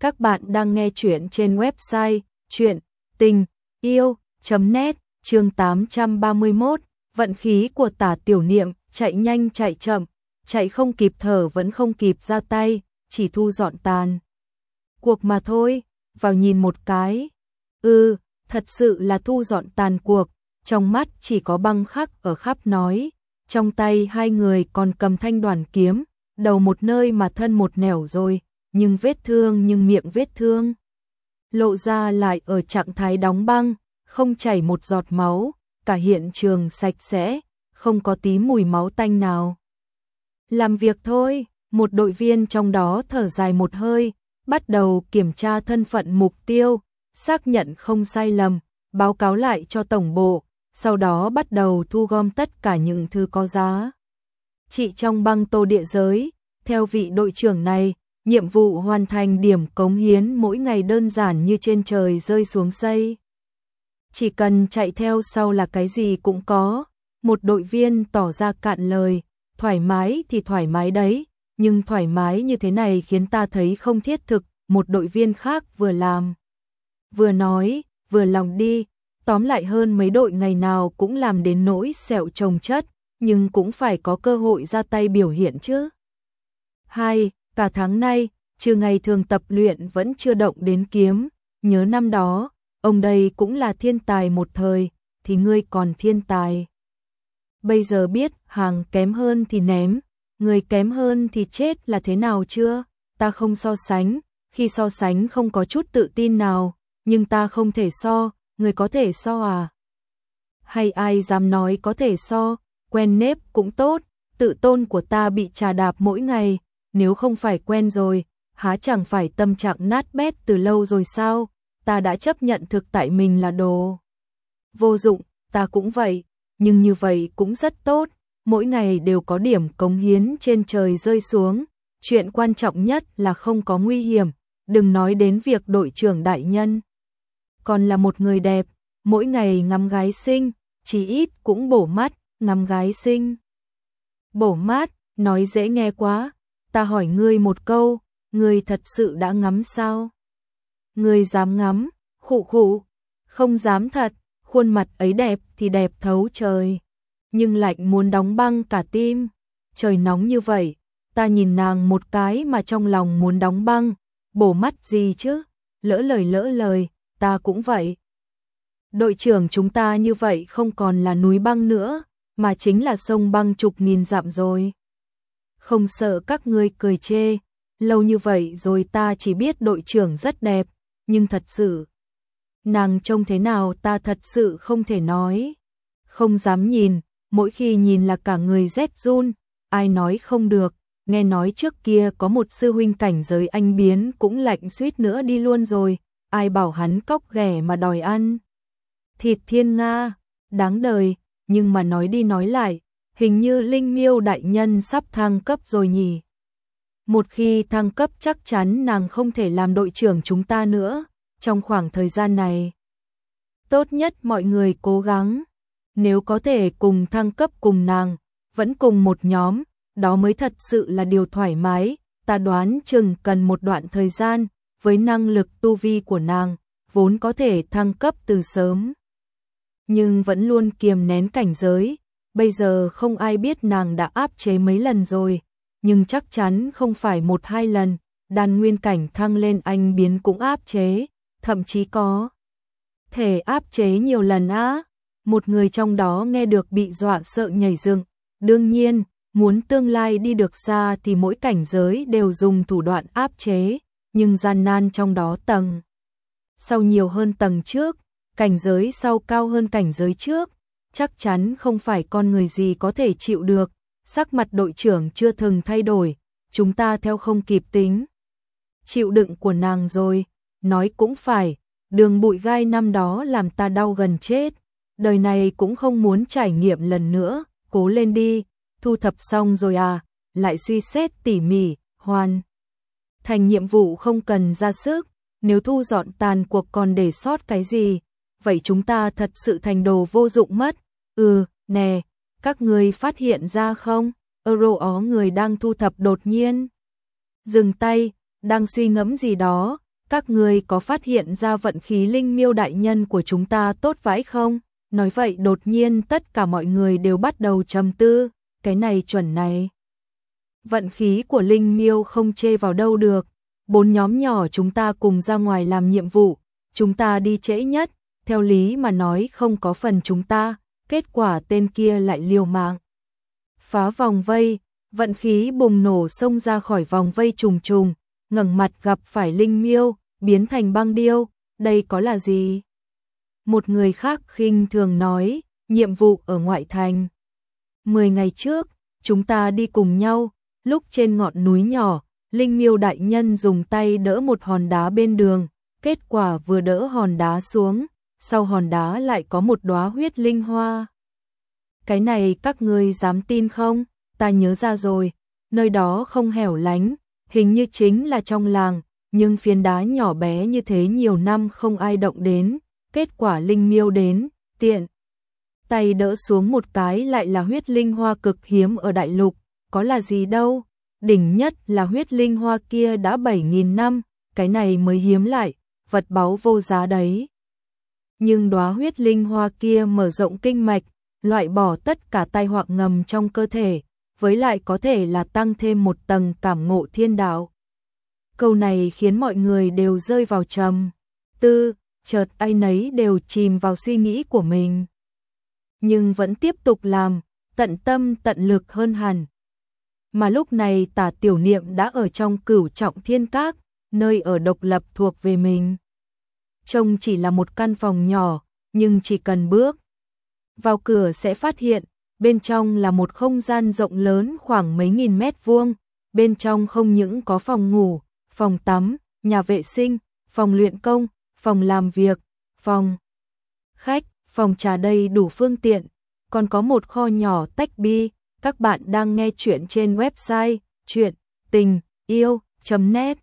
Các bạn đang nghe chuyện trên website chuyện tình yêu.net chương 831, vận khí của tả tiểu niệm, chạy nhanh chạy chậm, chạy không kịp thở vẫn không kịp ra tay, chỉ thu dọn tàn. Cuộc mà thôi, vào nhìn một cái. Ừ, thật sự là thu dọn tàn cuộc, trong mắt chỉ có băng khắc ở khắp nói, trong tay hai người còn cầm thanh đoàn kiếm, đầu một nơi mà thân một nẻo rồi, nhưng vết thương nhưng miệng vết thương. Lộ ra lại ở trạng thái đóng băng, không chảy một giọt máu, cả hiện trường sạch sẽ, không có tí mùi máu tanh nào. Làm việc thôi, một đội viên trong đó thở dài một hơi, bắt đầu kiểm tra thân phận mục tiêu, xác nhận không sai lầm, báo cáo lại cho tổng bộ, sau đó bắt đầu thu gom tất cả những thứ có giá. Chị trong băng tô địa giới, theo vị đội trưởng này, nhiệm vụ hoàn thành điểm cống hiến mỗi ngày đơn giản như trên trời rơi xuống xây. Chỉ cần chạy theo sau là cái gì cũng có, một đội viên tỏ ra cạn lời, thoải mái thì thoải mái đấy, nhưng thoải mái như thế này khiến ta thấy không thiết thực, một đội viên khác vừa làm. Vừa nói, vừa lòng đi, tóm lại hơn mấy đội ngày nào cũng làm đến nỗi sẹo trồng chất, nhưng cũng phải có cơ hội ra tay biểu hiện chứ. 2. Cả tháng nay, trừ ngày thường tập luyện vẫn chưa động đến kiếm, nhớ năm đó, ông đây cũng là thiên tài một thời, thì ngươi còn thiên tài. Bây giờ biết hàng kém hơn thì ném, người kém hơn thì chết là thế nào chưa? Ta không so sánh, khi so sánh không có chút tự tin nào, nhưng ta không thể so, người có thể so à? Hay ai dám nói có thể so, quen nếp cũng tốt, tự tôn của ta bị trà đạp mỗi ngày, nếu không phải quen rồi, há chẳng phải tâm trạng nát bét từ lâu rồi sao, ta đã chấp nhận thực tại mình là đồ. Vô dụng, ta cũng vậy, nhưng như vậy cũng rất tốt, mỗi ngày đều có điểm cống hiến trên trời rơi xuống, chuyện quan trọng nhất là không có nguy hiểm, đừng nói đến việc đội trưởng đại nhân. Còn là một người đẹp, mỗi ngày ngắm gái xinh, chỉ ít cũng bổ mắt, ngắm gái xinh, Bổ mát, nói dễ nghe quá, ta hỏi ngươi một câu, ngươi thật sự đã ngắm sao? Ngươi dám ngắm, khụ khụ, không dám thật, khuôn mặt ấy đẹp thì đẹp thấu trời, nhưng lạnh muốn đóng băng cả tim, trời nóng như vậy, ta nhìn nàng một cái mà trong lòng muốn đóng băng, bổ mắt gì chứ, lỡ lời lỡ lời, ta cũng vậy. Đội trưởng chúng ta như vậy không còn là núi băng nữa, mà chính là sông băng chục nghìn dặm rồi không sợ các ngươi cười chê, lâu như vậy rồi ta chỉ biết đội trưởng rất đẹp, nhưng thật sự, nàng trông thế nào ta thật sự không thể nói, không dám nhìn, mỗi khi nhìn là cả người rét run, ai nói không được, nghe nói trước kia có một sư huynh cảnh giới anh biến cũng lạnh suýt nữa đi luôn rồi, ai bảo hắn cóc ghẻ mà đòi ăn. Thịt thiên Nga, đáng đời, nhưng mà nói đi nói lại, hình như Linh Miêu đại nhân sắp thăng cấp rồi nhỉ. Một khi thăng cấp chắc chắn nàng không thể làm đội trưởng chúng ta nữa, trong khoảng thời gian này. Tốt nhất mọi người cố gắng, nếu có thể cùng thăng cấp cùng nàng, vẫn cùng một nhóm, đó mới thật sự là điều thoải mái, ta đoán chừng cần một đoạn thời gian, với năng lực tu vi của nàng, vốn có thể thăng cấp từ sớm. Nhưng vẫn luôn kiềm nén cảnh giới, bây giờ không ai biết nàng đã áp chế mấy lần rồi, nhưng chắc chắn không phải một hai lần, đàn nguyên cảnh thăng lên anh biến cũng áp chế, thậm chí có thể áp chế nhiều lần á. Một người trong đó nghe được bị dọa sợ nhảy dựng, đương nhiên, muốn tương lai đi được xa thì mỗi cảnh giới đều dùng thủ đoạn áp chế, nhưng gian nan trong đó tầng. Sau nhiều hơn tầng trước, cảnh giới sau cao hơn cảnh giới trước, chắc chắn không phải con người gì có thể chịu được, sắc mặt đội trưởng chưa từng thay đổi, chúng ta theo không kịp tính. Chịu đựng của nàng rồi, nói cũng phải, đường bụi gai năm đó làm ta đau gần chết, đời này cũng không muốn trải nghiệm lần nữa, cố lên đi, thu thập xong rồi à, lại suy xét tỉ mỉ, hoàn. Thành nhiệm vụ không cần ra sức, nếu thu dọn tàn cuộc còn để sót cái gì, vậy chúng ta thật sự thành đồ vô dụng mất. Ừ, nè, các người phát hiện ra không? Euro ó người đang thu thập đột nhiên. Dừng tay, đang suy ngẫm gì đó, các người có phát hiện ra vận khí linh miêu đại nhân của chúng ta tốt vãi không? Nói vậy đột nhiên tất cả mọi người đều bắt đầu trầm tư, cái này chuẩn này. Vận khí của linh miêu không chê vào đâu được, bốn nhóm nhỏ chúng ta cùng ra ngoài làm nhiệm vụ, chúng ta đi trễ nhất, theo lý mà nói không có phần chúng ta, kết quả tên kia lại liều mạng. Phá vòng vây, vận khí bùng nổ xông ra khỏi vòng vây trùng trùng, ngẩng mặt gặp phải linh miêu, biến thành băng điêu, đây có là gì? Một người khác khinh thường nói, nhiệm vụ ở ngoại thành. Mười ngày trước, chúng ta đi cùng nhau, lúc trên ngọn núi nhỏ, Linh miêu đại nhân dùng tay đỡ một hòn đá bên đường, kết quả vừa đỡ hòn đá xuống, sau hòn đá lại có một đóa huyết linh hoa. Cái này các ngươi dám tin không? Ta nhớ ra rồi, nơi đó không hẻo lánh, hình như chính là trong làng, nhưng phiến đá nhỏ bé như thế nhiều năm không ai động đến, kết quả linh miêu đến, tiện. Tay đỡ xuống một cái lại là huyết linh hoa cực hiếm ở đại lục, có là gì đâu, đỉnh nhất là huyết linh hoa kia đã 7.000 năm, cái này mới hiếm lại, vật báu vô giá đấy. Nhưng đóa huyết linh hoa kia mở rộng kinh mạch, loại bỏ tất cả tai họa ngầm trong cơ thể, với lại có thể là tăng thêm một tầng cảm ngộ thiên đạo. Câu này khiến mọi người đều rơi vào trầm tư, chợt ai nấy đều chìm vào suy nghĩ của mình. Nhưng vẫn tiếp tục làm, tận tâm tận lực hơn hẳn. Mà lúc này tả tiểu niệm đã ở trong cửu trọng thiên các, nơi ở độc lập thuộc về mình. Trông chỉ là một căn phòng nhỏ, nhưng chỉ cần bước vào cửa sẽ phát hiện, bên trong là một không gian rộng lớn khoảng mấy nghìn mét vuông, bên trong không những có phòng ngủ, phòng tắm, nhà vệ sinh, phòng luyện công, phòng làm việc, phòng khách, phòng trà đầy đủ phương tiện, còn có một kho nhỏ tách bi. Các bạn đang nghe chuyện trên website chuyện tình yêu.net